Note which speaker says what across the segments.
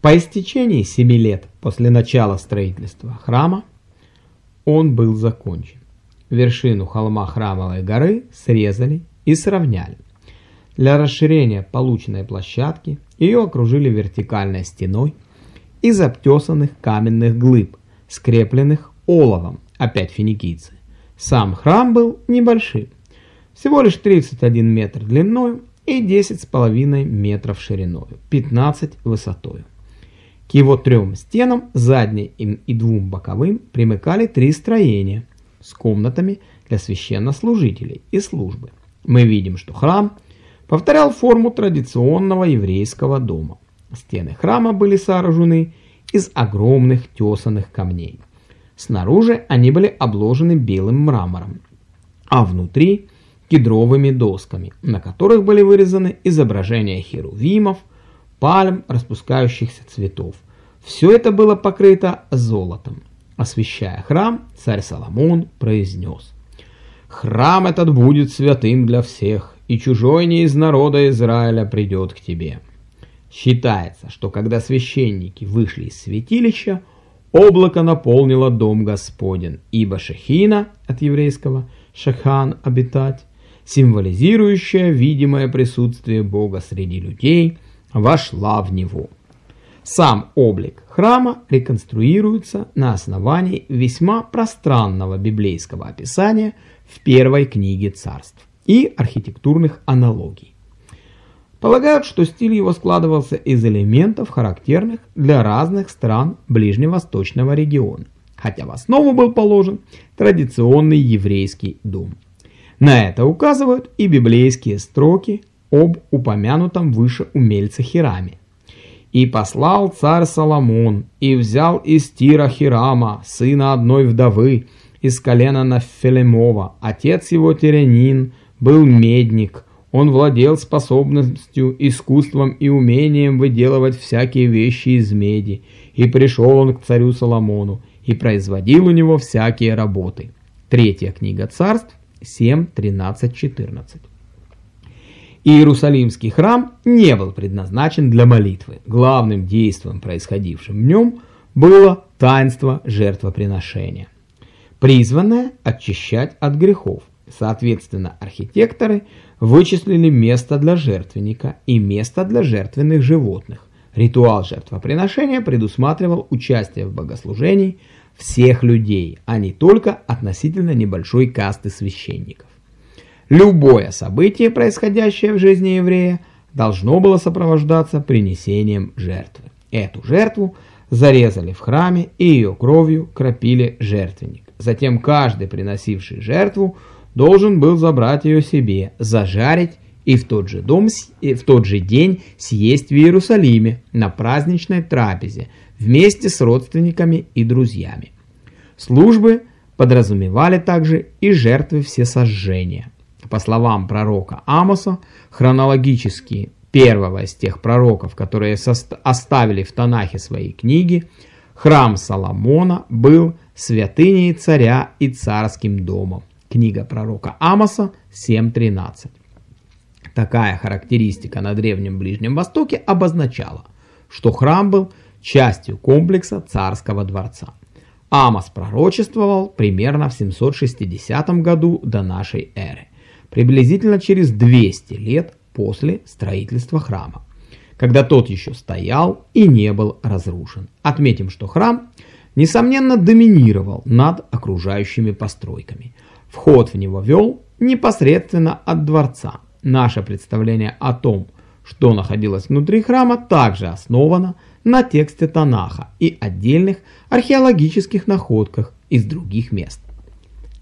Speaker 1: По истечении семи лет после начала строительства храма он был закончен. Вершину холма Храмовой горы срезали и сравняли. Для расширения полученной площадки ее окружили вертикальной стеной из обтесанных каменных глыб, скрепленных оловом, опять финикийцы. Сам храм был небольшим, всего лишь 31 метр длиной и 10,5 метров шириной, 15 высотой. К его трем стенам, задней и двум боковым, примыкали три строения с комнатами для священнослужителей и службы. Мы видим, что храм повторял форму традиционного еврейского дома. Стены храма были сооружены из огромных тесанных камней. Снаружи они были обложены белым мрамором, а внутри кедровыми досками, на которых были вырезаны изображения херувимов, пальм, распускающихся цветов. Все это было покрыто золотом. Освещая храм, царь Соломон произнес «Храм этот будет святым для всех, и чужой не из народа Израиля придет к тебе». Считается, что когда священники вышли из святилища, облако наполнило дом Господен, ибо Шехина, от еврейского «шахан» – обитать, символизирующая видимое присутствие Бога среди людей, вошла в него. Сам облик храма реконструируется на основании весьма пространного библейского описания в первой книге царств и архитектурных аналогий. Полагают, что стиль его складывался из элементов, характерных для разных стран ближневосточного региона, хотя в основу был положен традиционный еврейский дом. На это указывают и библейские строки об упомянутом выше умельце Хираме. «И послал царь Соломон, и взял из Тира Хирама, сына одной вдовы, из колена Нафелемова, отец его Теренин, был медник, он владел способностью, искусством и умением выделывать всякие вещи из меди, и пришел он к царю Соломону, и производил у него всякие работы». Третья книга царств, 7, 13, 14. Иерусалимский храм не был предназначен для молитвы. Главным действием, происходившим в нем, было таинство жертвоприношения, призванное очищать от грехов. Соответственно, архитекторы вычислили место для жертвенника и место для жертвенных животных. Ритуал жертвоприношения предусматривал участие в богослужении всех людей, а не только относительно небольшой касты священников. Любое событие, происходящее в жизни еврея, должно было сопровождаться принесением жертвы. Эту жертву зарезали в храме и ее кровью кропили жертвенник. Затем каждый, приносивший жертву, должен был забрать ее себе, зажарить и в тот же, дом, в тот же день съесть в Иерусалиме на праздничной трапезе вместе с родственниками и друзьями. Службы подразумевали также и жертвы всесожжения. По словам пророка Амоса, хронологически первого из тех пророков, которые оставили в Танахе свои книги, храм Соломона был святыней царя и царским домом. Книга пророка Амоса 7.13. Такая характеристика на Древнем Ближнем Востоке обозначала, что храм был частью комплекса царского дворца. Амос пророчествовал примерно в 760 году до нашей эры, приблизительно через 200 лет после строительства храма, когда тот еще стоял и не был разрушен. Отметим, что храм, несомненно, доминировал над окружающими постройками. Вход в него вел непосредственно от дворца. Наше представление о том, что находилось внутри храма, также основано на тексте Танаха и отдельных археологических находках из других мест.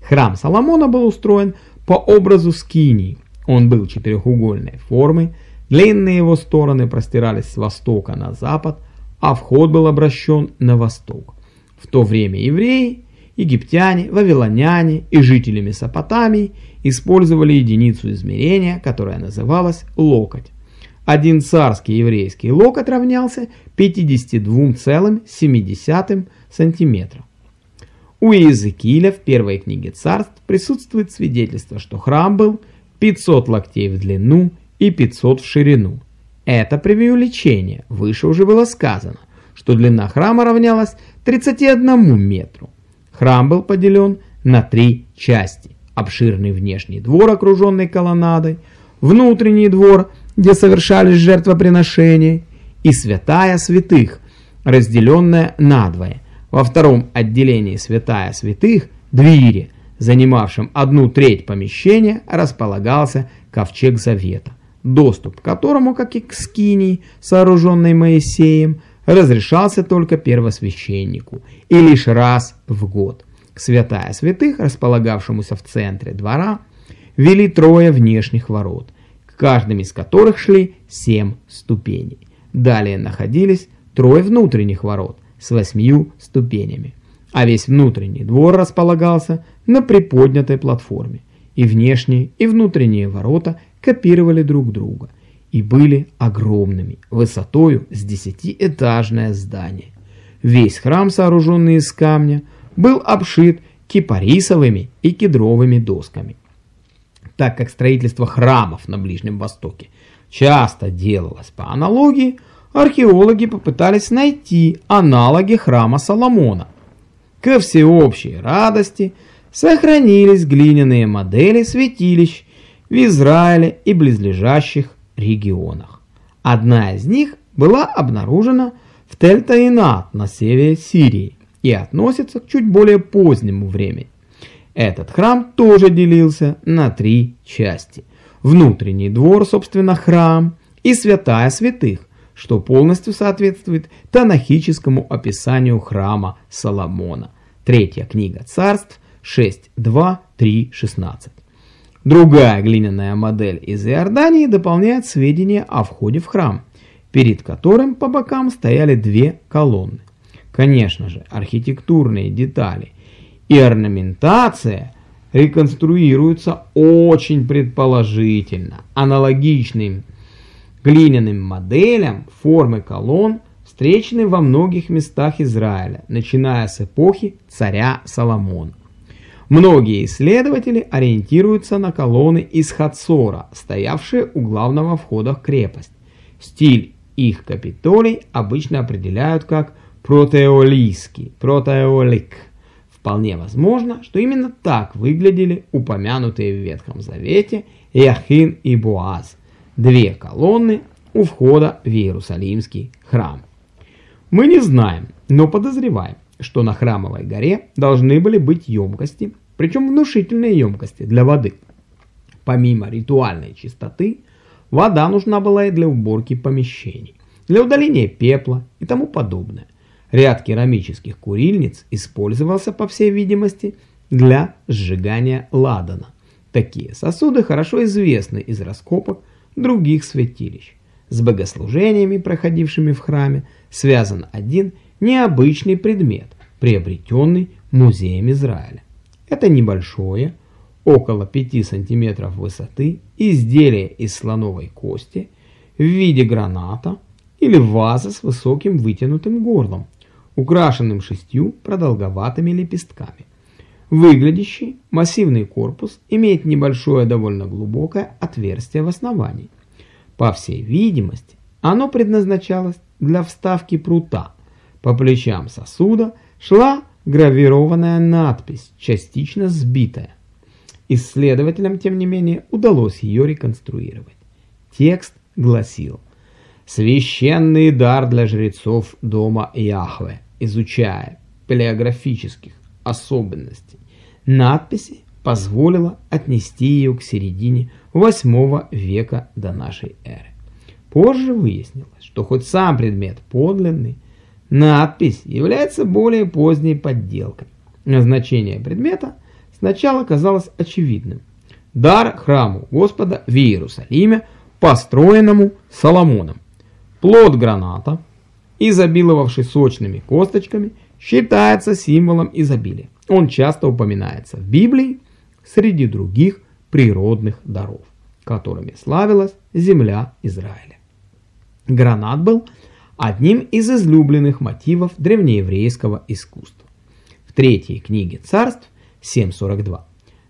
Speaker 1: Храм Соломона был устроен по образу скинии. Он был четырехугольной формы, длинные его стороны простирались с востока на запад, а вход был обращен на восток. В то время евреи, египтяне, вавилоняне и жители Месопотамии использовали единицу измерения, которая называлась локоть. Один царский еврейский локоть равнялся 52,7 см. У Иезекииля в первой книге царств присутствует свидетельство, что храм был 500 локтей в длину и 500 в ширину. Это преувеличение, выше уже было сказано, что длина храма равнялась 31 метру. Храм был поделен на три части. Обширный внешний двор, окруженный колоннадой, внутренний двор, где совершались жертвоприношения, и святая святых, разделенная надвое. Во втором отделении святая святых, двери, занимавшем одну треть помещения, располагался ковчег завета, доступ к которому, как и к скинии, сооруженной Моисеем, разрешался только первосвященнику и лишь раз в год. К святая святых, располагавшемуся в центре двора, вели трое внешних ворот, к каждым из которых шли семь ступеней. Далее находились трое внутренних ворот с восьмью ступенями, а весь внутренний двор располагался на приподнятой платформе, и внешние и внутренние ворота копировали друг друга и были огромными, высотою с десятиэтажное здание. Весь храм, сооруженный из камня, был обшит кипарисовыми и кедровыми досками. Так как строительство храмов на Ближнем Востоке часто делалось по аналогии, археологи попытались найти аналоги храма Соломона. Ко всеобщей радости сохранились глиняные модели святилищ в Израиле и близлежащих регионах. Одна из них была обнаружена в Тель-Таинат на севере Сирии и относится к чуть более позднему времени. Этот храм тоже делился на три части. Внутренний двор, собственно, храм и святая святых, что полностью соответствует танахическому описанию храма Соломона. Третья книга царств 6, 2, 3, 16. Другая глиняная модель из Иордании дополняет сведения о входе в храм, перед которым по бокам стояли две колонны. Конечно же, архитектурные детали и орнаментация реконструируются очень предположительно. Аналогичным глиняным моделям формы колонн встречены во многих местах Израиля, начиная с эпохи царя Соломона. Многие исследователи ориентируются на колонны из Хацора, стоявшие у главного входа в крепость. Стиль их капитолий обычно определяют как протеолийский, протеолик. Вполне возможно, что именно так выглядели упомянутые в Ветхом Завете Яхин и Буаз, две колонны у входа в Иерусалимский храм. Мы не знаем, но подозреваем, что на Храмовой горе должны были быть емкости, причем внушительные емкости для воды. Помимо ритуальной чистоты, вода нужна была и для уборки помещений, для удаления пепла и тому подобное. Ряд керамических курильниц использовался, по всей видимости, для сжигания ладана. Такие сосуды хорошо известны из раскопок других святилищ. С богослужениями, проходившими в храме, связан один необычный предмет, приобретенный музеем Израиля. Это небольшое, около 5 сантиметров высоты, изделие из слоновой кости в виде граната или ваза с высоким вытянутым горлом, украшенным шестью продолговатыми лепестками. Выглядящий массивный корпус имеет небольшое довольно глубокое отверстие в основании. По всей видимости, оно предназначалось для вставки прута. По плечам сосуда шла гравированная надпись, частично сбитая. Исследователям, тем не менее, удалось ее реконструировать. Текст гласил «Священный дар для жрецов дома Яхве, изучая палеографических особенностей надписи, позволила отнести ее к середине 8 века до нашей эры. Позже выяснилось, что хоть сам предмет подлинный, надпись является более поздней подделкой. Назначение предмета сначала казалось очевидным. Дар храму Господа в Иерусалиме, построенному Соломоном. Плод граната, изобиловавший сочными косточками, считается символом изобилия. Он часто упоминается в Библии среди других природных даров, которыми славилась земля Израиля. Гранат был одним из излюбленных мотивов древнееврейского искусства. В третьей книге царств 7.42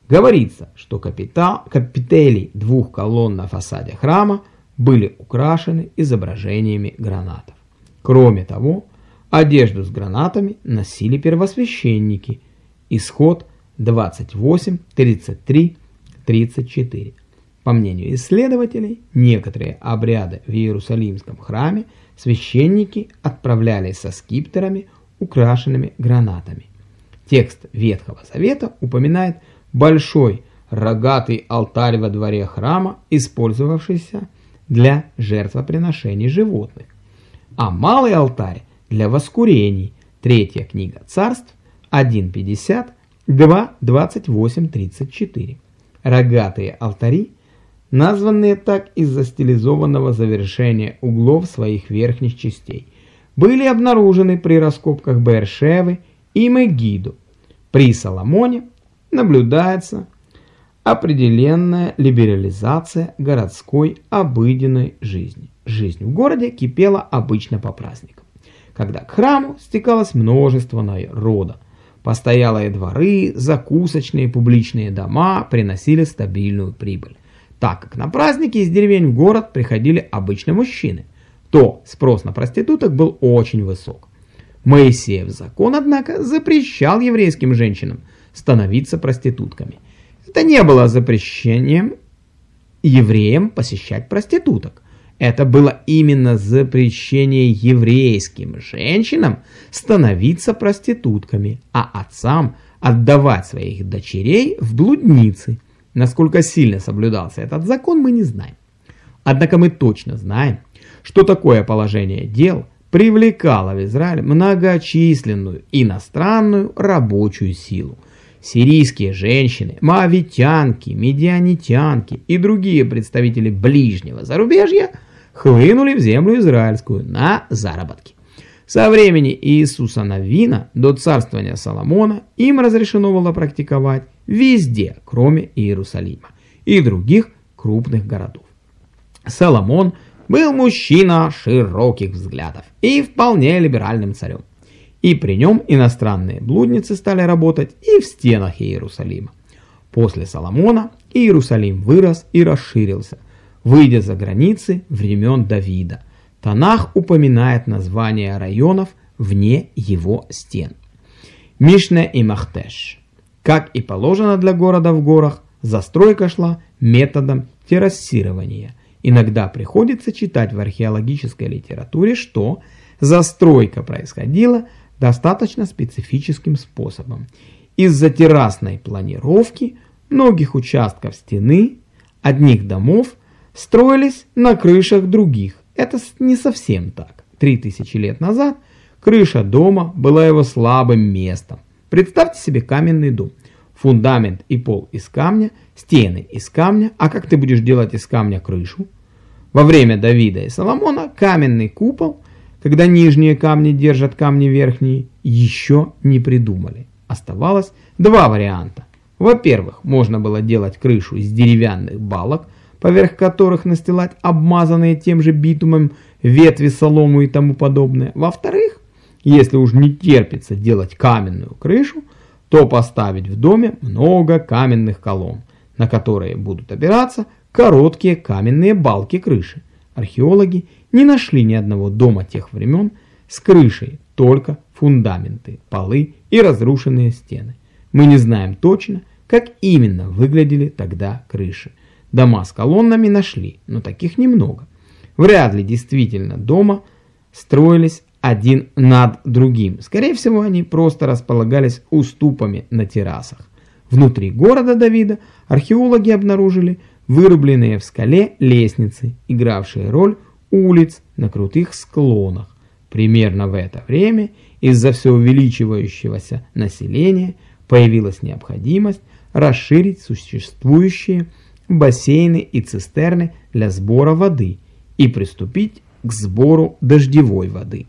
Speaker 1: говорится, что капита, капители двух колонн на фасаде храма были украшены изображениями гранатов. Кроме того, одежду с гранатами носили первосвященники. Исход 28, 33, 34. По мнению исследователей, некоторые обряды в Иерусалимском храме священники отправлялись со скипетрами, украшенными гранатами. Текст Ветхого Завета упоминает большой рогатый алтарь во дворе храма, использовавшийся для жертвоприношений животных, а малый алтарь для воскурений, третья книга царств, 1.50, 2.28.34. Рогатые алтари – названные так из-за стилизованного завершения углов своих верхних частей, были обнаружены при раскопках Бершевы и Мегиду. При Соломоне наблюдается определенная либерализация городской обыденной жизни. Жизнь в городе кипела обычно по праздникам, когда к храму стекалось множество народа. Постоялые дворы, закусочные, публичные дома приносили стабильную прибыль так как на праздники из деревень в город приходили обычные мужчины, то спрос на проституток был очень высок. Моисеев закон, однако, запрещал еврейским женщинам становиться проститутками. Это не было запрещением евреям посещать проституток. Это было именно запрещение еврейским женщинам становиться проститутками, а отцам отдавать своих дочерей в блудницы. Насколько сильно соблюдался этот закон, мы не знаем. Однако мы точно знаем, что такое положение дел привлекало в Израиль многочисленную иностранную рабочую силу. Сирийские женщины, моавитянки, медианитянки и другие представители ближнего зарубежья хлынули в землю израильскую на заработки. Со времени Иисуса Навина до царствования Соломона им разрешено было практиковать везде, кроме Иерусалима и других крупных городов. Соломон был мужчина широких взглядов и вполне либеральным царем. И при нем иностранные блудницы стали работать и в стенах Иерусалима. После Соломона Иерусалим вырос и расширился, выйдя за границы времен Давида. Танах упоминает названия районов вне его стен. Мишне и Махтеш. Как и положено для города в горах, застройка шла методом террасирования. Иногда приходится читать в археологической литературе, что застройка происходила достаточно специфическим способом. Из-за террасной планировки многих участков стены одних домов строились на крышах других. Это не совсем так. Три тысячи лет назад крыша дома была его слабым местом. Представьте себе каменный дом. Фундамент и пол из камня, стены из камня. А как ты будешь делать из камня крышу? Во время Давида и Соломона каменный купол, когда нижние камни держат камни верхние, еще не придумали. Оставалось два варианта. Во-первых, можно было делать крышу из деревянных балок, поверх которых настилать обмазанные тем же битумом ветви, солому и тому подобное. Во-вторых, если уж не терпится делать каменную крышу, то поставить в доме много каменных колонн, на которые будут опираться короткие каменные балки крыши. Археологи не нашли ни одного дома тех времен с крышей, только фундаменты, полы и разрушенные стены. Мы не знаем точно, как именно выглядели тогда крыши. Дома с колоннами нашли, но таких немного. Вряд ли действительно дома строились один над другим. Скорее всего, они просто располагались уступами на террасах. Внутри города Давида археологи обнаружили вырубленные в скале лестницы, игравшие роль улиц на крутых склонах. Примерно в это время из-за все увеличивающегося населения появилась необходимость расширить существующие бассейны и цистерны для сбора воды и приступить к сбору дождевой воды.